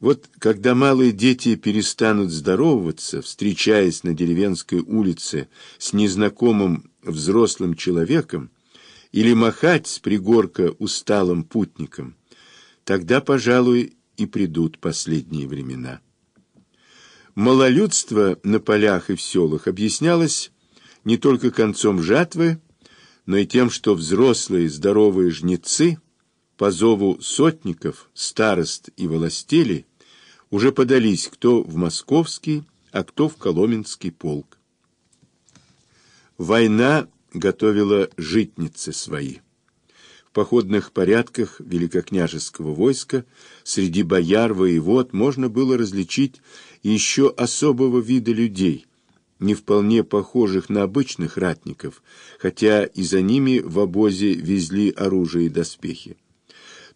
Вот когда малые дети перестанут здороваться, встречаясь на деревенской улице с незнакомым взрослым человеком, или махать с пригорка усталым путником, тогда, пожалуй, и придут последние времена. Малолюдство на полях и в селах объяснялось не только концом жатвы, но и тем, что взрослые здоровые жнецы по зову сотников, старост и властелей уже подались кто в московский, а кто в коломенский полк. Война готовила житницы свои. В походных порядках великокняжеского войска среди бояр, воевод можно было различить еще особого вида людей, не вполне похожих на обычных ратников, хотя и за ними в обозе везли оружие и доспехи.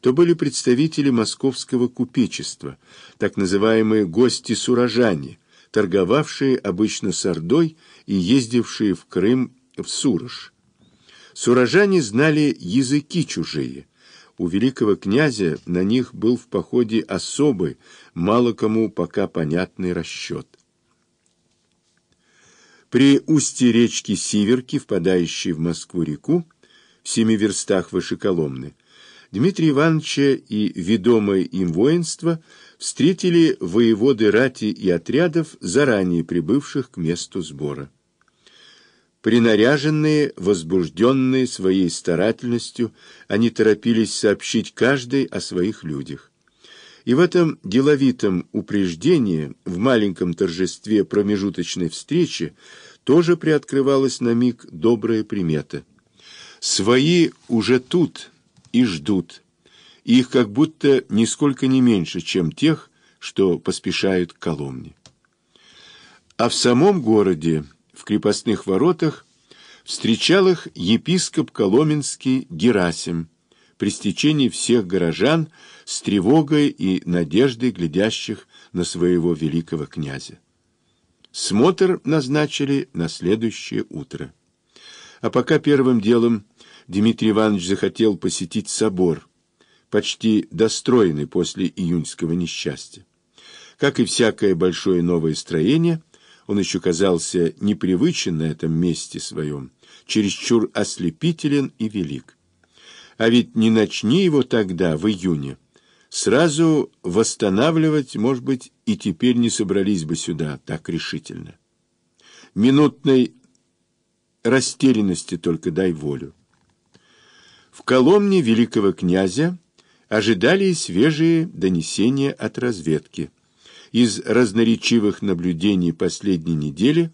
То были представители московского купечества, так называемые гости-сурожане, торговавшие обычно с Ордой и ездившие в Крым в Сурож. Сурожане знали языки чужие. У великого князя на них был в походе особый, мало кому пока понятный расчет. При устье речки Сиверки, впадающей в Москву-реку, в семи верстах выше Коломны, Дмитрия Ивановича и ведомое им воинство встретили воеводы рати и отрядов, заранее прибывших к месту сбора. Принаряженные, возбужденные своей старательностью, они торопились сообщить каждый о своих людях. И в этом деловитом упреждении, в маленьком торжестве промежуточной встречи, тоже приоткрывалась на миг добрая примета. Свои уже тут и ждут, их как будто нисколько не меньше, чем тех, что поспешают к Коломне. А в самом городе в крепостных воротах встречал их епископ Коломенский Герасим, при стечении всех горожан с тревогой и надеждой глядящих на своего великого князя. Смотр назначили на следующее утро. А пока первым делом Дмитрий Иванович захотел посетить собор, почти достроенный после июньского несчастья. Как и всякое большое новое строение – он еще казался непривычен на этом месте своем, чересчур ослепителен и велик. А ведь не начни его тогда, в июне, сразу восстанавливать, может быть, и теперь не собрались бы сюда так решительно. Минутной растерянности только дай волю. В Коломне великого князя ожидали свежие донесения от разведки из разноречивых наблюдений последней недели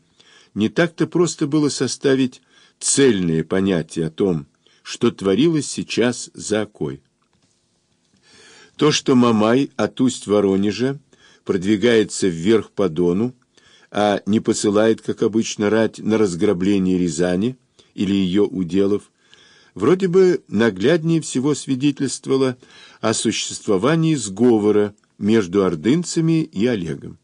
не так-то просто было составить цельное понятие о том, что творилось сейчас за окой. То, что Мамай от усть Воронежа продвигается вверх по Дону, а не посылает, как обычно, рать на разграбление Рязани или ее уделов, вроде бы нагляднее всего свидетельствовало о существовании сговора между ордынцами и Олегом.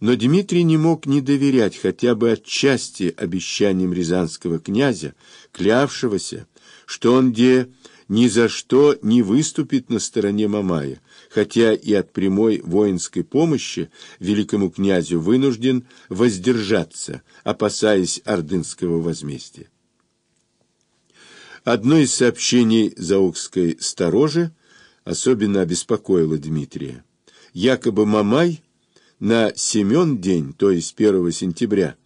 Но Дмитрий не мог не доверять хотя бы отчасти обещаниям рязанского князя, клявшегося, что он где ни за что не выступит на стороне Мамая, хотя и от прямой воинской помощи великому князю вынужден воздержаться, опасаясь ордынского возмездия. Одно из сообщений заокской сторожи особенно обеспокоило Дмитрия. Якобы Мамай на Семен день, то есть 1 сентября,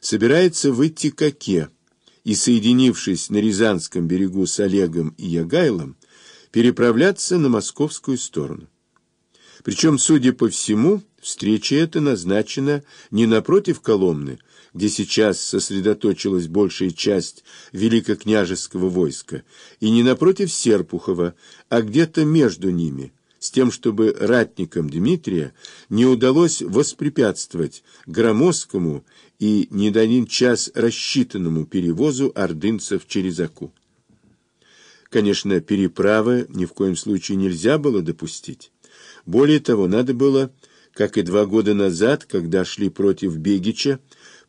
собирается выйти к Оке и, соединившись на Рязанском берегу с Олегом и Ягайлом, переправляться на московскую сторону. Причем, судя по всему, встреча эта назначена не напротив Коломны, где сейчас сосредоточилась большая часть великокняжеского войска, и не напротив Серпухова, а где-то между ними, с тем, чтобы ратникам Дмитрия не удалось воспрепятствовать громоздкому и не до один час рассчитанному перевозу ордынцев через Аку. Конечно, переправы ни в коем случае нельзя было допустить. Более того, надо было, как и два года назад, когда шли против Бегича,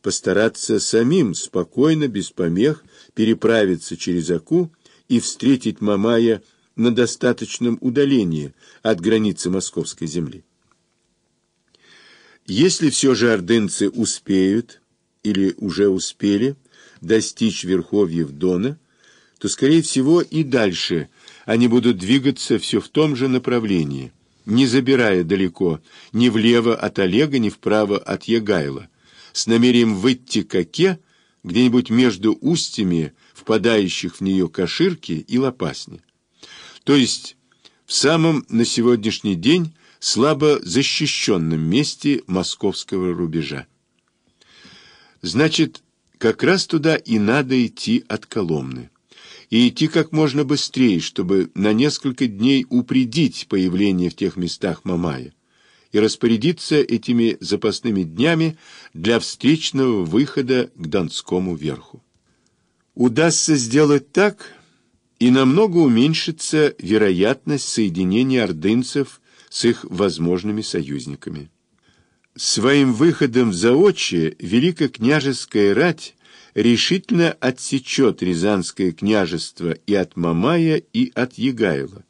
постараться самим спокойно, без помех, переправиться через Аку и встретить Мамая на достаточном удалении от границы Московской земли. Если все же ордынцы успеют, или уже успели, достичь верховьев Дона, то, скорее всего, и дальше они будут двигаться все в том же направлении, не забирая далеко ни влево от Олега, ни вправо от Егайла, с намерением выйти к Оке где-нибудь между устьями, впадающих в нее Каширки и Лопасни. То есть в самом на сегодняшний день слабо защищенном месте московского рубежа. Значит, как раз туда и надо идти от Коломны. И идти как можно быстрее, чтобы на несколько дней упредить появление в тех местах Мамая и распорядиться этими запасными днями для встречного выхода к Донскому верху. Удастся сделать так, и намного уменьшится вероятность соединения ордынцев с их возможными союзниками. Своим выходом в заочие Великокняжеская рать решительно отсечет Рязанское княжество и от Мамая, и от Егайла.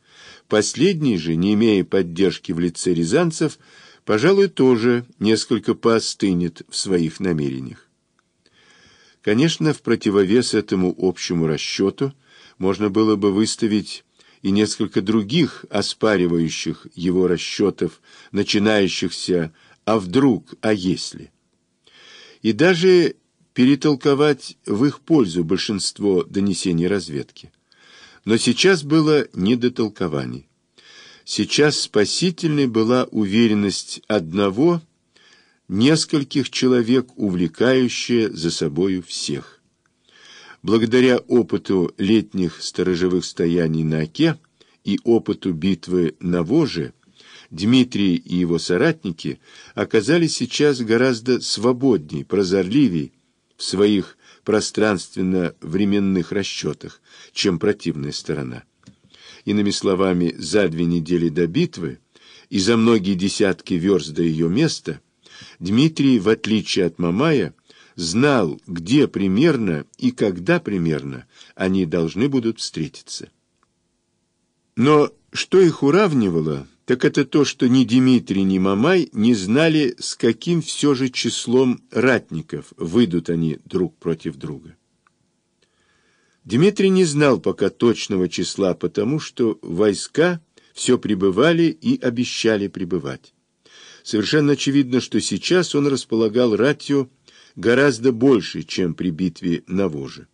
Последний же, не имея поддержки в лице рязанцев, пожалуй, тоже несколько поостынет в своих намерениях. Конечно, в противовес этому общему расчету можно было бы выставить и несколько других оспаривающих его расчетов, начинающихся «а вдруг, а если?». И даже перетолковать в их пользу большинство донесений разведки. Но сейчас было не до толкований. Сейчас спасительной была уверенность одного, нескольких человек, увлекающая за собою всех. Благодаря опыту летних сторожевых стояний на Оке и опыту битвы на Воже, Дмитрий и его соратники оказались сейчас гораздо свободней, прозорливей, в своих пространственно-временных расчетах, чем противная сторона. Иными словами, за две недели до битвы и за многие десятки верст до ее места Дмитрий, в отличие от Мамая, знал, где примерно и когда примерно они должны будут встретиться. Но что их уравнивало – так это то, что ни Дмитрий, ни Мамай не знали, с каким все же числом ратников выйдут они друг против друга. Дмитрий не знал пока точного числа, потому что войска все прибывали и обещали прибывать. Совершенно очевидно, что сейчас он располагал ратью гораздо больше, чем при битве на Воже.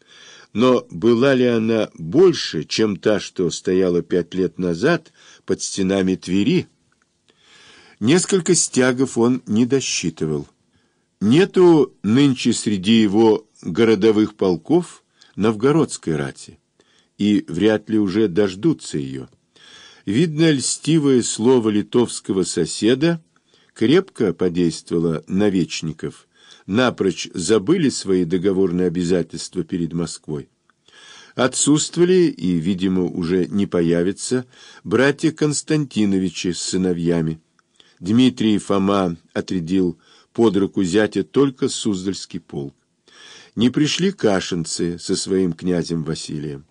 Но была ли она больше, чем та, что стояла пять лет назад под стенами Твери? Несколько стягов он не досчитывал. Нету нынче среди его городовых полков новгородской рати, и вряд ли уже дождутся ее. Видно, льстивое слово литовского соседа крепко подействовало на вечников – напрочь забыли свои договорные обязательства перед Москвой. Отсутствовали и, видимо, уже не появятся братья Константиновичи с сыновьями. Дмитрий Фома отрядил под руку зятя только Суздальский полк. Не пришли кашинцы со своим князем Василием.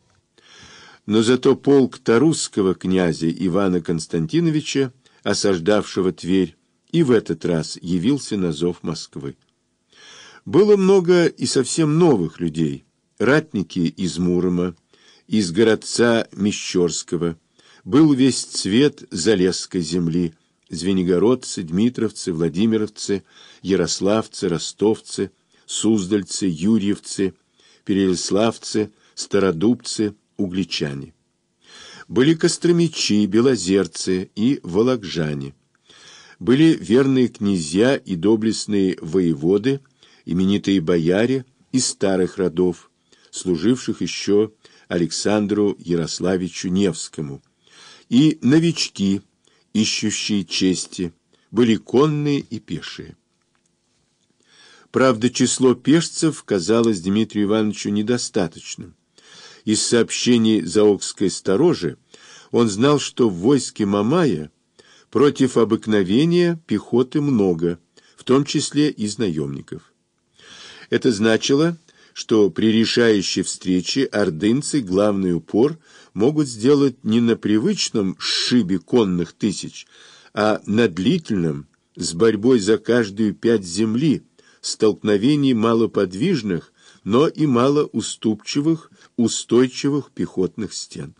Но зато полк тарусского князя Ивана Константиновича, осаждавшего Тверь, и в этот раз явился на зов Москвы. Было много и совсем новых людей. Ратники из Мурома, из городца Мещерского. Был весь цвет Залесской земли. Звенигородцы, Дмитровцы, Владимировцы, Ярославцы, Ростовцы, Суздальцы, Юрьевцы, Переяславцы, Стародубцы, Угличане. Были костромичи, белозерцы и вологжане. Были верные князья и доблестные воеводы – именитые бояре из старых родов, служивших еще Александру Ярославичу Невскому, и новички, ищущие чести, были конные и пешие. Правда, число пешцев казалось Дмитрию Ивановичу недостаточным. Из сообщений Заокской сторожи он знал, что в войске Мамая против обыкновения пехоты много, в том числе и наемников. Это значило, что при решающей встрече ордынцы главный упор могут сделать не на привычном сшибе конных тысяч, а на длительном, с борьбой за каждую пять земли, столкновений малоподвижных, но и малоуступчивых, устойчивых пехотных стен.